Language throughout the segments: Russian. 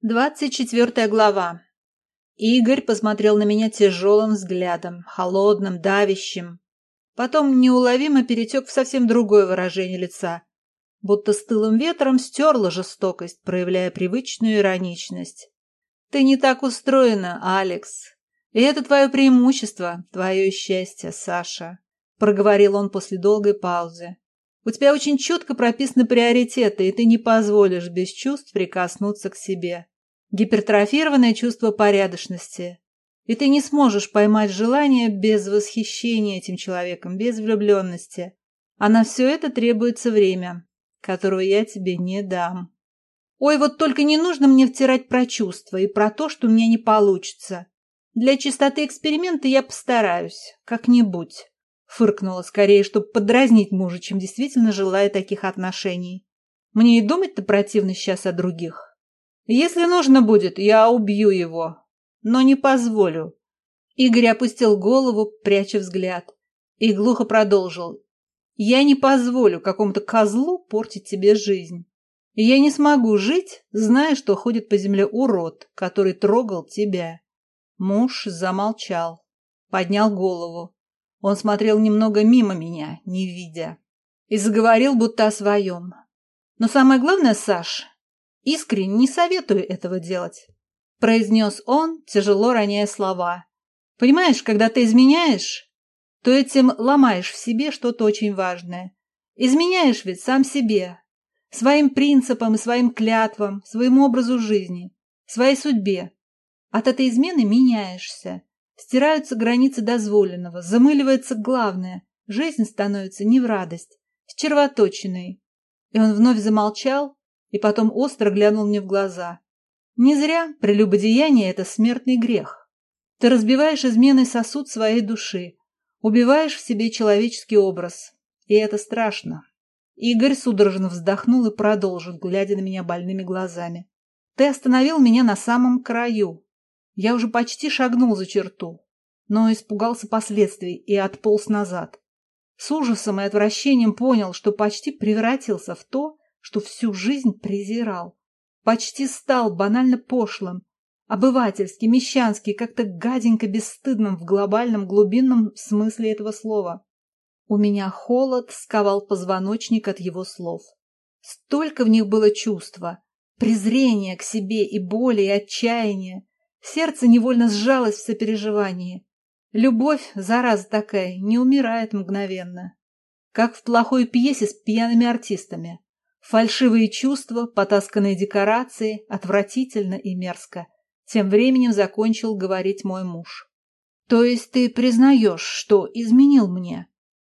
Двадцать четвертая глава. Игорь посмотрел на меня тяжелым взглядом, холодным, давящим. Потом неуловимо перетек в совсем другое выражение лица, будто с тылым ветром стерла жестокость, проявляя привычную ироничность. «Ты не так устроена, Алекс. И это твое преимущество, твое счастье, Саша», — проговорил он после долгой паузы. У тебя очень четко прописаны приоритеты, и ты не позволишь без чувств прикоснуться к себе. Гипертрофированное чувство порядочности. И ты не сможешь поймать желание без восхищения этим человеком, без влюбленности. А на все это требуется время, которого я тебе не дам. Ой, вот только не нужно мне втирать про чувства и про то, что у меня не получится. Для чистоты эксперимента я постараюсь, как-нибудь. Фыркнула скорее, чтобы подразнить мужа, чем действительно желая таких отношений. Мне и думать-то противно сейчас о других. Если нужно будет, я убью его. Но не позволю. Игорь опустил голову, пряча взгляд. И глухо продолжил. Я не позволю какому-то козлу портить тебе жизнь. Я не смогу жить, зная, что ходит по земле урод, который трогал тебя. Муж замолчал, поднял голову. Он смотрел немного мимо меня, не видя, и заговорил будто о своем. Но самое главное, Саш, искренне не советую этого делать, произнес он, тяжело роняя слова. Понимаешь, когда ты изменяешь, то этим ломаешь в себе что-то очень важное. Изменяешь ведь сам себе, своим принципам и своим клятвам, своему образу жизни, своей судьбе. От этой измены меняешься. Стираются границы дозволенного, замыливается главное. Жизнь становится не в радость, с червоточиной. И он вновь замолчал, и потом остро глянул мне в глаза. Не зря прелюбодеяние — это смертный грех. Ты разбиваешь изменой сосуд своей души, убиваешь в себе человеческий образ. И это страшно. Игорь судорожно вздохнул и продолжил, глядя на меня больными глазами. Ты остановил меня на самом краю, я уже почти шагнул за черту, но испугался последствий и отполз назад. С ужасом и отвращением понял, что почти превратился в то, что всю жизнь презирал. Почти стал банально пошлым, обывательски, мещански, как-то гаденько бесстыдным в глобальном глубинном смысле этого слова. У меня холод сковал позвоночник от его слов. Столько в них было чувства, презрения к себе и боли, и отчаяния, Сердце невольно сжалось в сопереживании. Любовь, зараза такая, не умирает мгновенно. Как в плохой пьесе с пьяными артистами. Фальшивые чувства, потасканные декорации, отвратительно и мерзко. Тем временем закончил говорить мой муж. «То есть ты признаешь, что изменил мне?»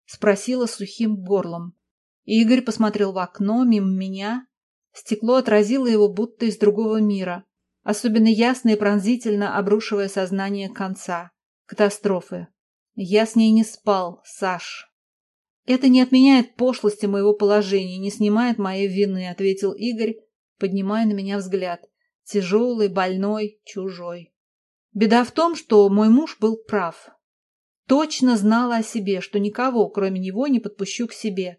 Спросила сухим горлом. Игорь посмотрел в окно мимо меня. Стекло отразило его будто из другого мира особенно ясно и пронзительно обрушивая сознание конца, катастрофы. Я с ней не спал, Саш. Это не отменяет пошлости моего положения, не снимает моей вины, ответил Игорь, поднимая на меня взгляд. Тяжелый, больной, чужой. Беда в том, что мой муж был прав. Точно знала о себе, что никого, кроме него, не подпущу к себе.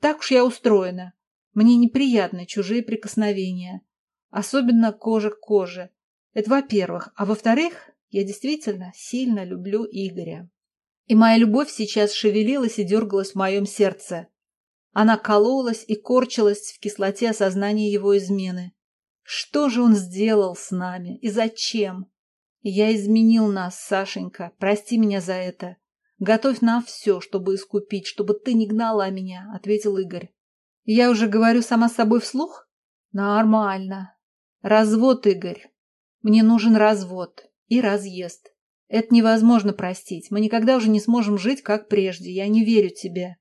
Так уж я устроена. Мне неприятны чужие прикосновения. Особенно кожа к коже. Это во-первых. А во-вторых, я действительно сильно люблю Игоря. И моя любовь сейчас шевелилась и дергалась в моем сердце. Она кололась и корчилась в кислоте осознания его измены. Что же он сделал с нами и зачем? Я изменил нас, Сашенька, прости меня за это. Готовь на все, чтобы искупить, чтобы ты не гнала меня, — ответил Игорь. Я уже говорю сама с собой вслух? Нормально. Развод, Игорь. Мне нужен развод и разъезд. Это невозможно простить. Мы никогда уже не сможем жить, как прежде. Я не верю тебе.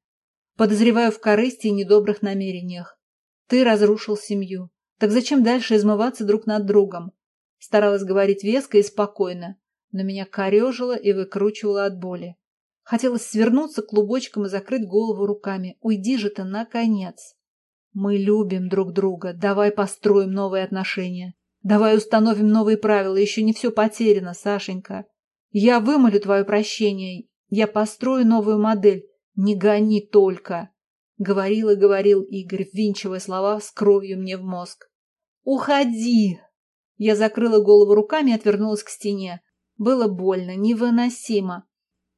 Подозреваю в корысти и недобрых намерениях. Ты разрушил семью. Так зачем дальше измываться друг над другом? Старалась говорить веско и спокойно, но меня корежило и выкручивало от боли. Хотелось свернуться клубочком и закрыть голову руками. Уйди же ты, наконец. Мы любим друг друга. Давай построим новые отношения. Давай установим новые правила. Еще не все потеряно, Сашенька. Я вымолю твое прощение. Я построю новую модель. Не гони только. Говорил и говорил Игорь, ввинчивая слова с кровью мне в мозг. Уходи! Я закрыла голову руками и отвернулась к стене. Было больно, невыносимо.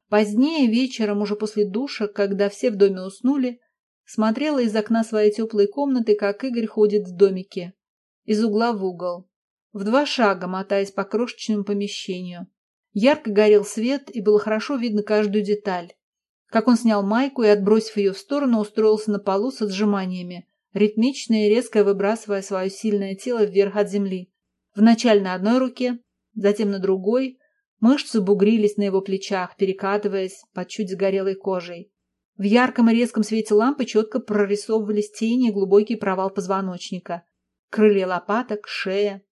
Позднее вечером, уже после душа, когда все в доме уснули, смотрела из окна своей теплой комнаты, как Игорь ходит в домике. Из угла в угол. В два шага, мотаясь по крошечному помещению. Ярко горел свет, и было хорошо видно каждую деталь. Как он снял майку и, отбросив ее в сторону, устроился на полу с отжиманиями, ритмично и резко выбрасывая свое сильное тело вверх от земли. Вначале на одной руке, затем на другой. Мышцы бугрились на его плечах, перекатываясь под чуть загорелой кожей. В ярком и резком свете лампы четко прорисовывались тени и глубокий провал позвоночника. Крылья лопаток, шея.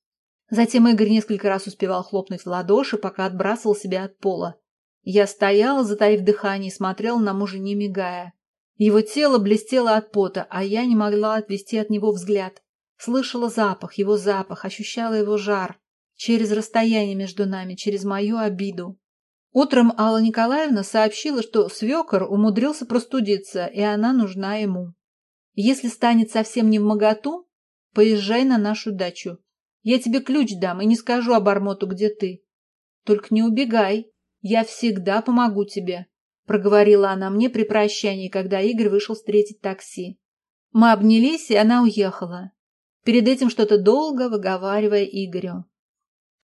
Затем Игорь несколько раз успевал хлопнуть в ладоши, пока отбрасывал себя от пола. Я стояла, затаив дыхание, и смотрела на мужа, не мигая. Его тело блестело от пота, а я не могла отвести от него взгляд. Слышала запах, его запах, ощущала его жар. Через расстояние между нами, через мою обиду. Утром Алла Николаевна сообщила, что свекор умудрился простудиться, и она нужна ему. Если станет совсем не в моготу, поезжай на нашу дачу. Я тебе ключ дам и не скажу обормоту, где ты. Только не убегай, я всегда помогу тебе проговорила она мне при прощании, когда Игорь вышел встретить такси. Мы обнялись, и она уехала. Перед этим что-то долго выговаривая Игорю.